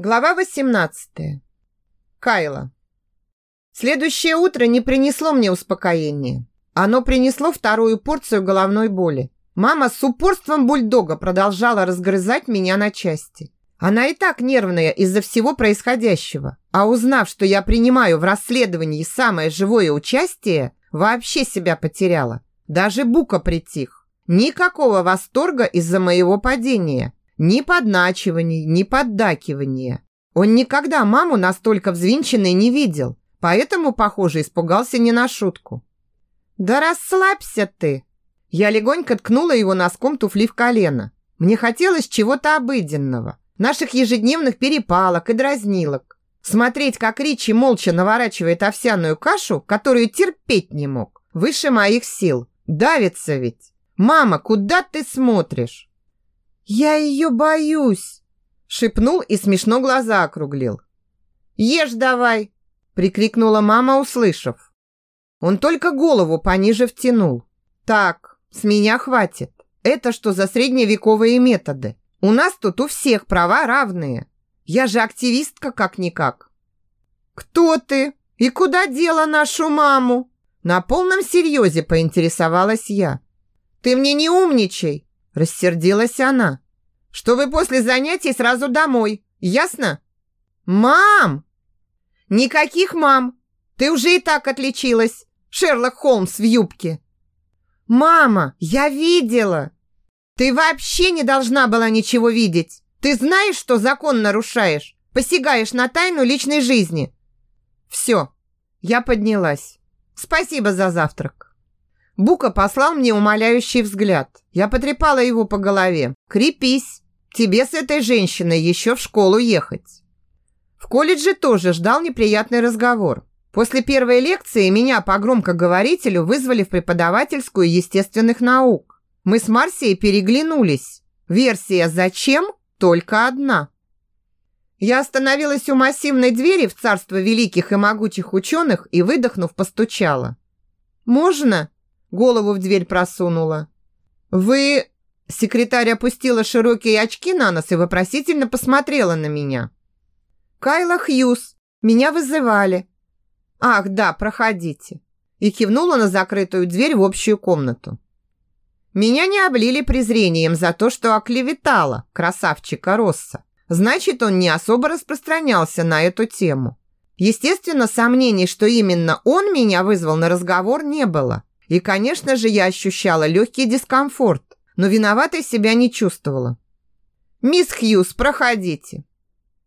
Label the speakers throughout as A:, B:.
A: Глава 18. Кайла. Следующее утро не принесло мне успокоения. Оно принесло вторую порцию головной боли. Мама с упорством бульдога продолжала разгрызать меня на части. Она и так нервная из-за всего происходящего. А узнав, что я принимаю в расследовании самое живое участие, вообще себя потеряла. Даже Бука притих. Никакого восторга из-за моего падения – ни подначиваний, ни поддакивания. Он никогда маму настолько взвинченной не видел, поэтому, похоже, испугался не на шутку. «Да расслабься ты!» Я легонько ткнула его носком туфли в колено. Мне хотелось чего-то обыденного, наших ежедневных перепалок и дразнилок. Смотреть, как Ричи молча наворачивает овсяную кашу, которую терпеть не мог, выше моих сил. Давится ведь. «Мама, куда ты смотришь?» «Я ее боюсь!» Шепнул и смешно глаза округлил. «Ешь давай!» Прикрикнула мама, услышав. Он только голову пониже втянул. «Так, с меня хватит. Это что за средневековые методы? У нас тут у всех права равные. Я же активистка как-никак». «Кто ты? И куда дела нашу маму?» На полном серьезе поинтересовалась я. «Ты мне не умничай!» Рассердилась она. Что вы после занятий сразу домой. Ясно? Мам! Никаких мам. Ты уже и так отличилась. Шерлок Холмс в юбке. Мама, я видела. Ты вообще не должна была ничего видеть. Ты знаешь, что закон нарушаешь? Посягаешь на тайну личной жизни. Все, я поднялась. Спасибо за завтрак. Бука послал мне умоляющий взгляд. Я потрепала его по голове. «Крепись! Тебе с этой женщиной еще в школу ехать!» В колледже тоже ждал неприятный разговор. После первой лекции меня по громкоговорителю вызвали в преподавательскую естественных наук. Мы с Марсией переглянулись. Версия «Зачем?» только одна. Я остановилась у массивной двери в царство великих и могучих ученых и, выдохнув, постучала. «Можно?» Голову в дверь просунула. «Вы...» Секретарь опустила широкие очки на нос и вопросительно посмотрела на меня. «Кайла Хьюз, меня вызывали». «Ах, да, проходите». И кивнула на закрытую дверь в общую комнату. Меня не облили презрением за то, что оклеветала красавчика Росса. Значит, он не особо распространялся на эту тему. Естественно, сомнений, что именно он меня вызвал на разговор, не было. И, конечно же, я ощущала легкий дискомфорт, но виноватой себя не чувствовала. «Мисс Хьюз, проходите».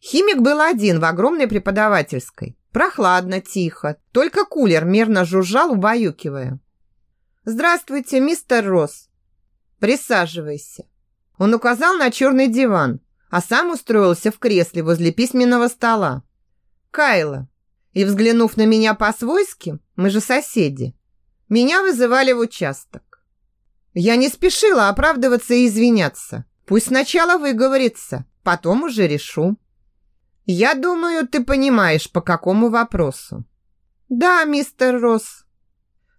A: Химик был один в огромной преподавательской. Прохладно, тихо, только кулер мерно жужжал, убаюкивая. «Здравствуйте, мистер Росс». «Присаживайся». Он указал на черный диван, а сам устроился в кресле возле письменного стола. «Кайла». И, взглянув на меня по-свойски, мы же соседи, меня вызывали в участок. Я не спешила оправдываться и извиняться. Пусть сначала выговорится, потом уже решу. Я думаю, ты понимаешь, по какому вопросу. Да, мистер Росс.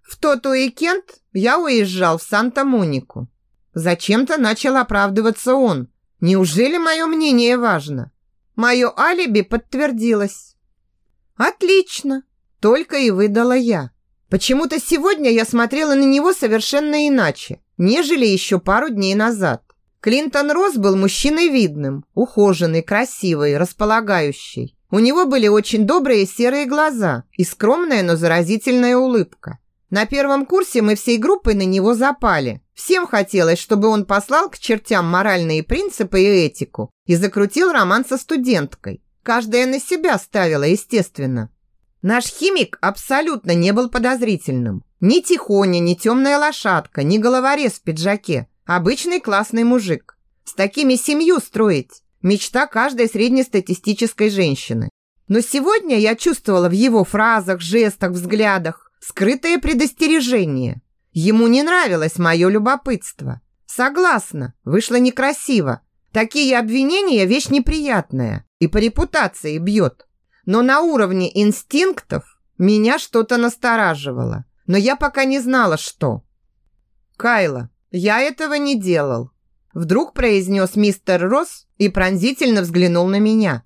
A: В тот уикенд я уезжал в Санта-Монику. Зачем-то начал оправдываться он. Неужели мое мнение важно? Мое алиби подтвердилось. Отлично, только и выдала я. Почему-то сегодня я смотрела на него совершенно иначе, нежели еще пару дней назад. Клинтон Росс был мужчиной видным, ухоженный, красивый, располагающий. У него были очень добрые серые глаза и скромная, но заразительная улыбка. На первом курсе мы всей группой на него запали. Всем хотелось, чтобы он послал к чертям моральные принципы и этику и закрутил роман со студенткой. Каждая на себя ставила, естественно. Наш химик абсолютно не был подозрительным. Ни тихоня, ни темная лошадка, ни головорез в пиджаке. Обычный классный мужик. С такими семью строить – мечта каждой среднестатистической женщины. Но сегодня я чувствовала в его фразах, жестах, взглядах скрытое предостережение. Ему не нравилось мое любопытство. Согласна, вышло некрасиво. Такие обвинения – вещь неприятная и по репутации бьет но на уровне инстинктов меня что-то настораживало, но я пока не знала, что. «Кайла, я этого не делал», вдруг произнес мистер Росс и пронзительно взглянул на меня.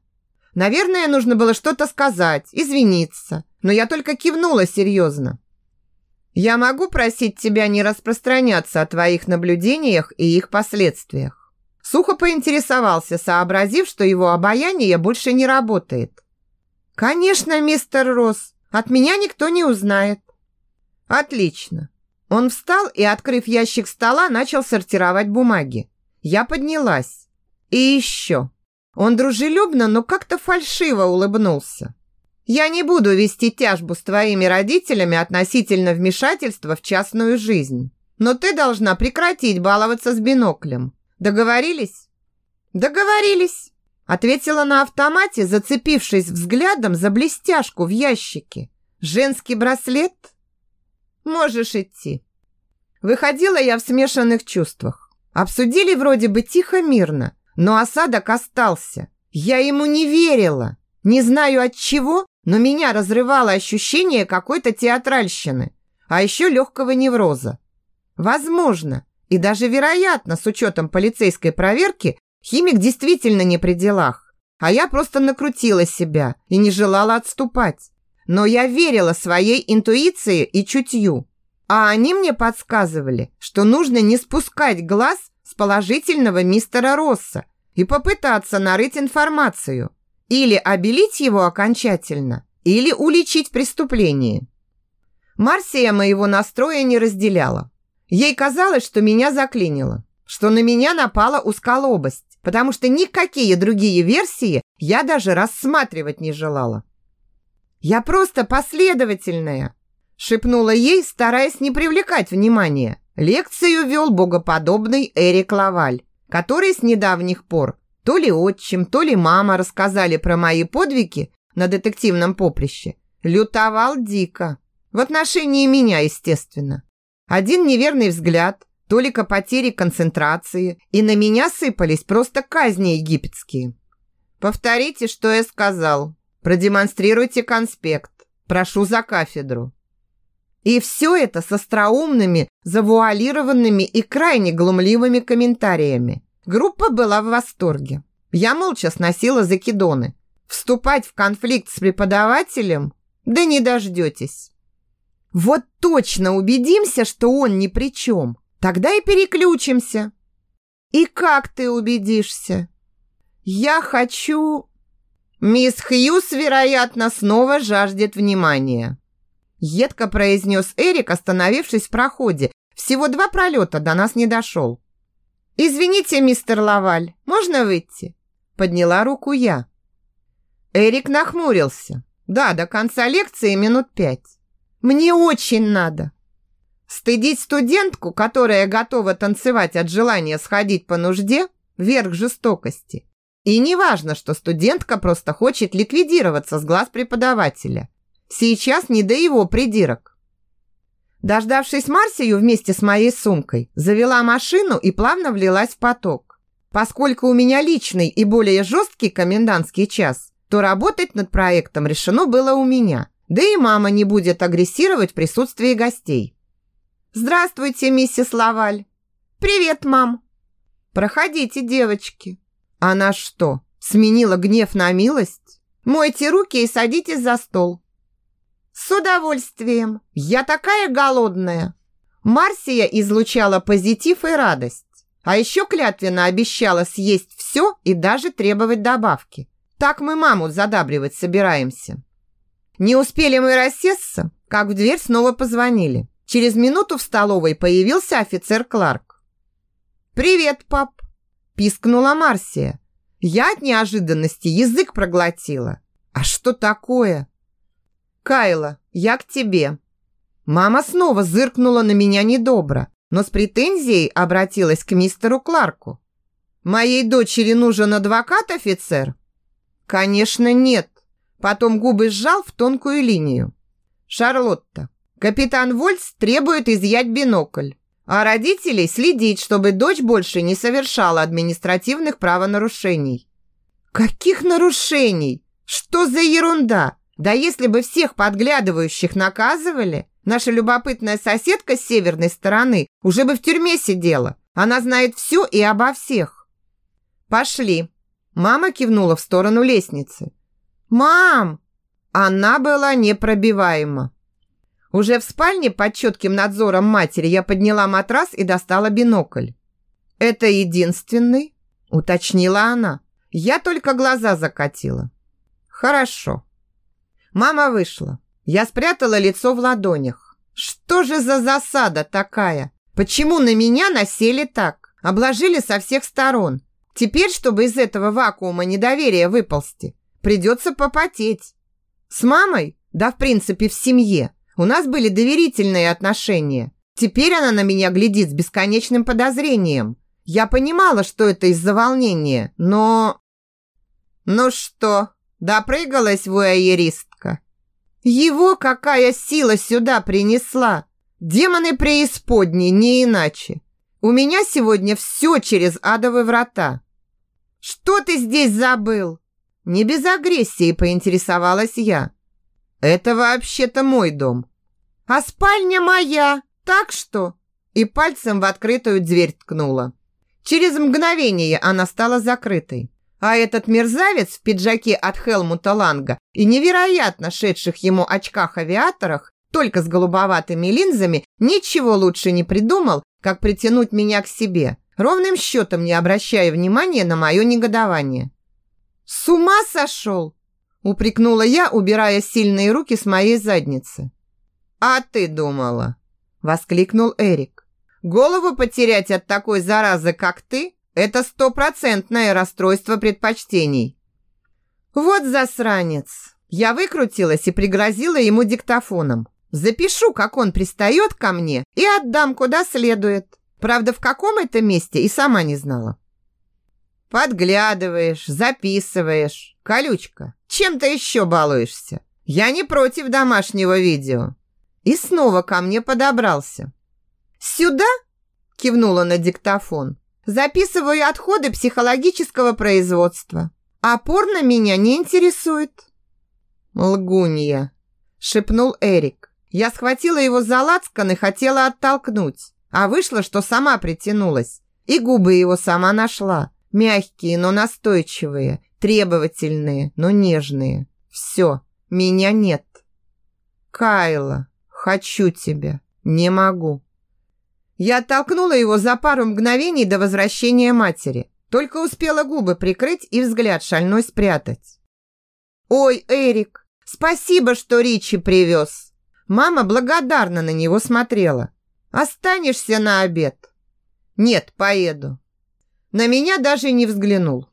A: Наверное, нужно было что-то сказать, извиниться, но я только кивнула серьезно. Я могу просить тебя не распространяться о твоих наблюдениях и их последствиях. Сухо поинтересовался, сообразив, что его обаяние больше не работает. Конечно, мистер Росс, от меня никто не узнает. Отлично. Он встал и, открыв ящик стола, начал сортировать бумаги. Я поднялась. И еще. Он дружелюбно, но как-то фальшиво улыбнулся. Я не буду вести тяжбу с твоими родителями относительно вмешательства в частную жизнь. Но ты должна прекратить баловаться с биноклем. Договорились? Договорились, ответила на автомате, зацепившись взглядом за блестяшку в ящике. Женский браслет? Можешь идти. Выходила я в смешанных чувствах. Обсудили вроде бы тихо-мирно, но осадок остался. Я ему не верила. Не знаю от чего, но меня разрывало ощущение какой-то театральщины, а еще легкого невроза. Возможно, и даже вероятно, с учетом полицейской проверки, химик действительно не при делах, а я просто накрутила себя и не желала отступать. Но я верила своей интуиции и чутью. А они мне подсказывали, что нужно не спускать глаз с положительного мистера Росса и попытаться нарыть информацию. Или обелить его окончательно, или уличить в преступлении. Марсия моего настроя не разделяла. Ей казалось, что меня заклинило, что на меня напала узколобость, потому что никакие другие версии я даже рассматривать не желала. «Я просто последовательная!» шепнула ей, стараясь не привлекать внимания. Лекцию вел богоподобный Эрик Лаваль, который с недавних пор то ли отчим, то ли мама рассказали про мои подвиги на детективном поприще. Лютовал дико. В отношении меня, естественно. Один неверный взгляд, толика потери концентрации, и на меня сыпались просто казни египетские. Повторите, что я сказал, Продемонстрируйте конспект. Прошу за кафедру. И все это с остроумными, завуалированными и крайне глумливыми комментариями. Группа была в восторге. Я молча сносила закидоны. Вступать в конфликт с преподавателем? Да не дождетесь. Вот точно убедимся, что он ни при чем. Тогда и переключимся. И как ты убедишься? Я хочу... «Мисс Хьюз, вероятно, снова жаждет внимания», едко произнес Эрик, остановившись в проходе. Всего два пролета до нас не дошел. «Извините, мистер Лаваль, можно выйти?» Подняла руку я. Эрик нахмурился. «Да, до конца лекции минут пять. Мне очень надо». Стыдить студентку, которая готова танцевать от желания сходить по нужде, верх жестокости. И не важно, что студентка просто хочет ликвидироваться с глаз преподавателя. Сейчас не до его придирок. Дождавшись Марсию вместе с моей сумкой, завела машину и плавно влилась в поток. Поскольку у меня личный и более жесткий комендантский час, то работать над проектом решено было у меня. Да и мама не будет агрессировать в присутствии гостей. «Здравствуйте, миссис Лаваль!» «Привет, мам!» «Проходите, девочки!» Она что, сменила гнев на милость? Мойте руки и садитесь за стол. С удовольствием. Я такая голодная. Марсия излучала позитив и радость. А еще клятвенно обещала съесть все и даже требовать добавки. Так мы маму задабривать собираемся. Не успели мы рассесться, как в дверь снова позвонили. Через минуту в столовой появился офицер Кларк. «Привет, пап!» пискнула Марсия. Я от неожиданности язык проглотила. А что такое? Кайла, я к тебе. Мама снова зыркнула на меня недобро, но с претензией обратилась к мистеру Кларку. Моей дочери нужен адвокат-офицер? Конечно, нет. Потом губы сжал в тонкую линию. Шарлотта, капитан Вольс требует изъять бинокль а родителей следить, чтобы дочь больше не совершала административных правонарушений. Каких нарушений? Что за ерунда? Да если бы всех подглядывающих наказывали, наша любопытная соседка с северной стороны уже бы в тюрьме сидела. Она знает все и обо всех. Пошли. Мама кивнула в сторону лестницы. «Мам!» Она была непробиваема. Уже в спальне под четким надзором матери я подняла матрас и достала бинокль. «Это единственный?» – уточнила она. Я только глаза закатила. «Хорошо». Мама вышла. Я спрятала лицо в ладонях. Что же за засада такая? Почему на меня насели так? Обложили со всех сторон. Теперь, чтобы из этого вакуума недоверия выползти, придется попотеть. С мамой, да в принципе в семье, у нас были доверительные отношения. Теперь она на меня глядит с бесконечным подозрением. Я понимала, что это из-за волнения, но... Ну что, допрыгалась вуайеристка? Его какая сила сюда принесла? Демоны преисподней, не иначе. У меня сегодня все через адовые врата. Что ты здесь забыл? Не без агрессии поинтересовалась я. Это вообще-то мой дом. А спальня моя, так что... И пальцем в открытую дверь ткнула. Через мгновение она стала закрытой. А этот мерзавец в пиджаке от Хелмута Ланга и невероятно шедших ему очках-авиаторах, только с голубоватыми линзами, ничего лучше не придумал, как притянуть меня к себе, ровным счетом не обращая внимания на мое негодование. «С ума сошел!» – упрекнула я, убирая сильные руки с моей задницы. «А ты думала?» – воскликнул Эрик. «Голову потерять от такой заразы, как ты, это стопроцентное расстройство предпочтений». «Вот засранец!» Я выкрутилась и пригрозила ему диктофоном. Запишу, как он пристает ко мне, и отдам куда следует. Правда, в каком это месте и сама не знала. Подглядываешь, записываешь. Колючка, чем ты еще балуешься? Я не против домашнего видео и снова ко мне подобрался. «Сюда?» – кивнула на диктофон. «Записываю отходы психологического производства. А порно меня не интересует». «Лгунья», – шепнул Эрик. Я схватила его за лацкан и хотела оттолкнуть, а вышло, что сама притянулась. И губы его сама нашла. Мягкие, но настойчивые, требовательные, но нежные. Все, меня нет. Кайла. Хочу тебя. Не могу. Я оттолкнула его за пару мгновений до возвращения матери. Только успела губы прикрыть и взгляд шальной спрятать. «Ой, Эрик, спасибо, что Ричи привез!» Мама благодарно на него смотрела. «Останешься на обед?» «Нет, поеду». На меня даже не взглянул.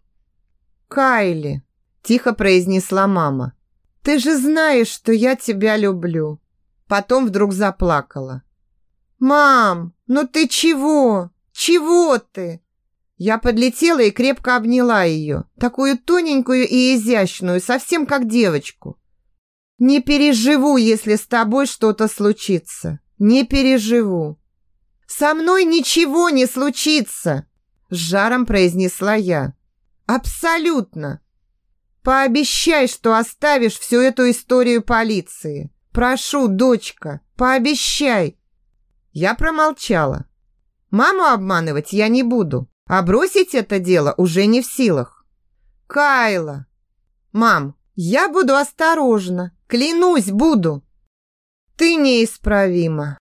A: «Кайли», – тихо произнесла мама, – «ты же знаешь, что я тебя люблю». Потом вдруг заплакала. «Мам, ну ты чего? Чего ты?» Я подлетела и крепко обняла ее, такую тоненькую и изящную, совсем как девочку. «Не переживу, если с тобой что-то случится. Не переживу». «Со мной ничего не случится!» С жаром произнесла я. «Абсолютно!» «Пообещай, что оставишь всю эту историю полиции. Прошу, дочка, пообещай. Я промолчала. Маму обманывать я не буду, а бросить это дело уже не в силах. Кайла. Мам, я буду осторожна, клянусь, буду. Ты неисправима.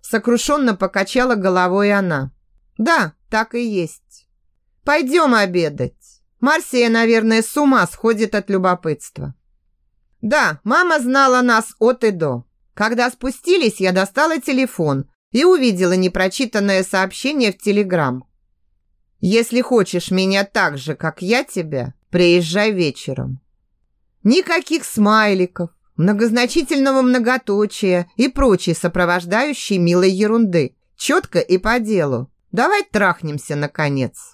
A: Сокрушенно покачала головой она. Да, так и есть. Пойдем обедать. Марсия, наверное, с ума сходит от любопытства. Да, мама знала нас от и до. Когда спустились, я достала телефон и увидела непрочитанное сообщение в Телеграм. «Если хочешь меня так же, как я тебя, приезжай вечером». Никаких смайликов, многозначительного многоточия и прочей сопровождающей милой ерунды. Четко и по делу. Давай трахнемся, наконец.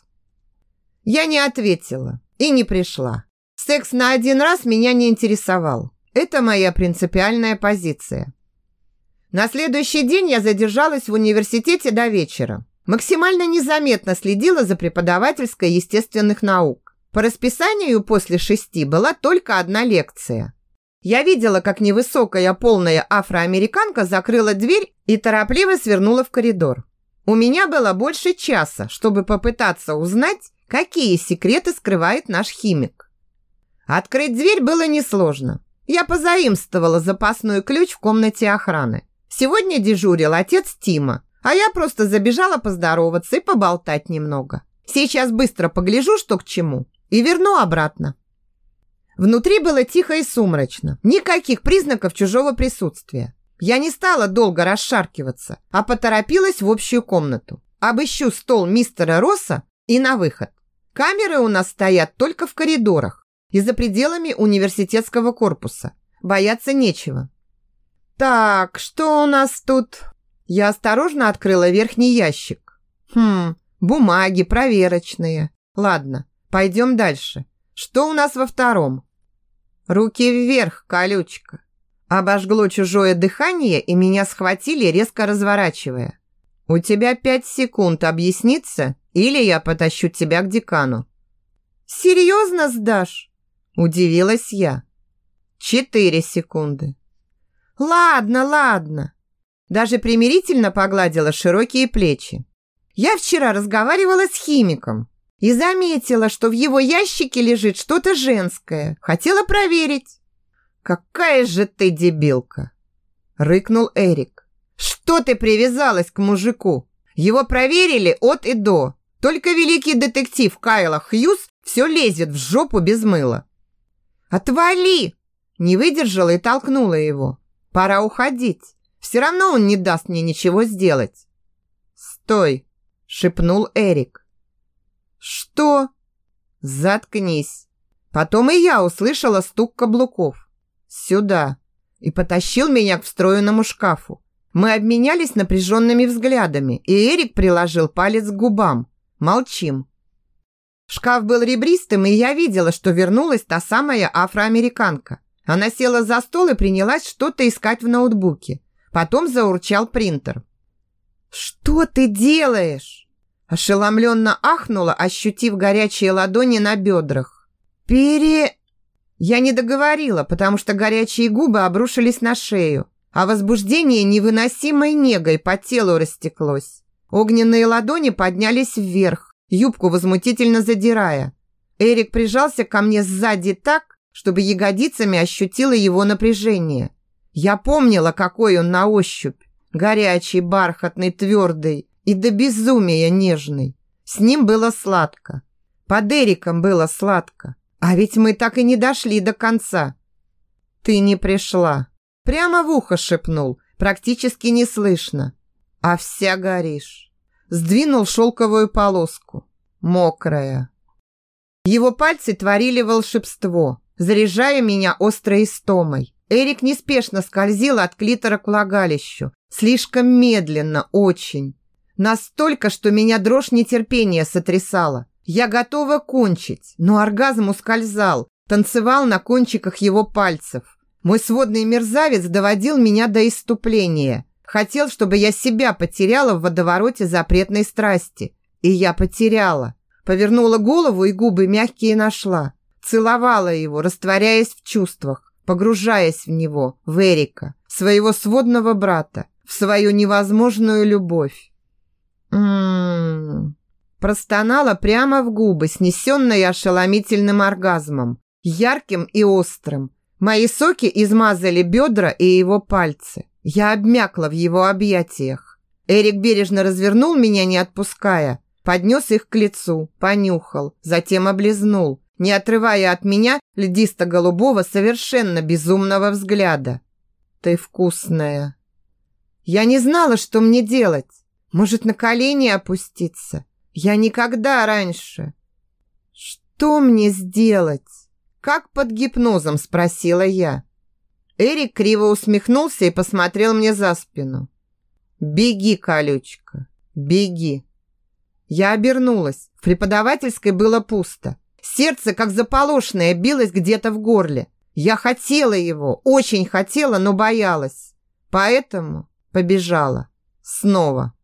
A: Я не ответила и не пришла. Секс на один раз меня не интересовал. Это моя принципиальная позиция. На следующий день я задержалась в университете до вечера. Максимально незаметно следила за преподавательской естественных наук. По расписанию после шести была только одна лекция. Я видела, как невысокая полная афроамериканка закрыла дверь и торопливо свернула в коридор. У меня было больше часа, чтобы попытаться узнать, какие секреты скрывает наш химик. Открыть дверь было несложно. Я позаимствовала запасной ключ в комнате охраны. Сегодня дежурил отец Тима, а я просто забежала поздороваться и поболтать немного. Сейчас быстро погляжу, что к чему, и верну обратно. Внутри было тихо и сумрачно. Никаких признаков чужого присутствия. Я не стала долго расшаркиваться, а поторопилась в общую комнату. Обыщу стол мистера Росса и на выход. Камеры у нас стоят только в коридорах и за пределами университетского корпуса. Бояться нечего. Так, что у нас тут? Я осторожно открыла верхний ящик. Хм, бумаги проверочные. Ладно, пойдем дальше. Что у нас во втором? Руки вверх, колючка. Обожгло чужое дыхание, и меня схватили, резко разворачивая. «У тебя пять секунд объясниться, или я потащу тебя к декану». «Серьезно сдашь?» – удивилась я. «Четыре секунды». «Ладно, ладно». Даже примирительно погладила широкие плечи. «Я вчера разговаривала с химиком и заметила, что в его ящике лежит что-то женское. Хотела проверить». «Какая же ты дебилка!» – рыкнул Эрик. «Что ты привязалась к мужику? Его проверили от и до. Только великий детектив Кайла Хьюз все лезет в жопу без мыла». «Отвали!» – не выдержала и толкнула его. «Пора уходить. Все равно он не даст мне ничего сделать». «Стой!» – шепнул Эрик. «Что?» «Заткнись!» Потом и я услышала стук каблуков. «Сюда!» и потащил меня к встроенному шкафу. Мы обменялись напряженными взглядами, и Эрик приложил палец к губам. Молчим. Шкаф был ребристым, и я видела, что вернулась та самая афроамериканка. Она села за стол и принялась что-то искать в ноутбуке. Потом заурчал принтер. «Что ты делаешь?» Ошеломленно ахнула, ощутив горячие ладони на бедрах. «Пере...» Я не договорила, потому что горячие губы обрушились на шею, а возбуждение невыносимой негой по телу растеклось. Огненные ладони поднялись вверх, юбку возмутительно задирая. Эрик прижался ко мне сзади так, чтобы ягодицами ощутила его напряжение. Я помнила, какой он на ощупь. Горячий, бархатный, твердый и до безумия нежный. С ним было сладко. Под Эриком было сладко. А ведь мы так и не дошли до конца. Ты не пришла. Прямо в ухо шепнул, практически не слышно. А вся горишь. Сдвинул шелковую полоску. Мокрая. Его пальцы творили волшебство, заряжая меня острой истомой. Эрик неспешно скользил от клитора к влагалищу. Слишком медленно, очень. Настолько, что меня дрожь нетерпения сотрясала. Я готова кончить, но оргазм ускользал, танцевал на кончиках его пальцев. Мой сводный мерзавец доводил меня до иступления. Хотел, чтобы я себя потеряла в водовороте запретной страсти. И я потеряла. Повернула голову и губы мягкие нашла. Целовала его, растворяясь в чувствах, погружаясь в него, в Эрика, своего сводного брата, в свою невозможную любовь. Ммм... Простонала прямо в губы, снесенная ошеломительным оргазмом, ярким и острым. Мои соки измазали бедра и его пальцы. Я обмякла в его объятиях. Эрик бережно развернул меня, не отпуская, поднес их к лицу, понюхал, затем облизнул, не отрывая от меня льдисто-голубого, совершенно безумного взгляда. «Ты вкусная!» Я не знала, что мне делать. Может, на колени опуститься? Я никогда раньше. Что мне сделать? Как под гипнозом, спросила я. Эрик криво усмехнулся и посмотрел мне за спину. Беги, колючка, беги. Я обернулась. В преподавательской было пусто. Сердце, как заполошное, билось где-то в горле. Я хотела его, очень хотела, но боялась. Поэтому побежала. Снова.